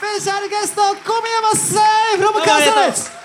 Special guest of Kumiyama Sei from Kazakhstan.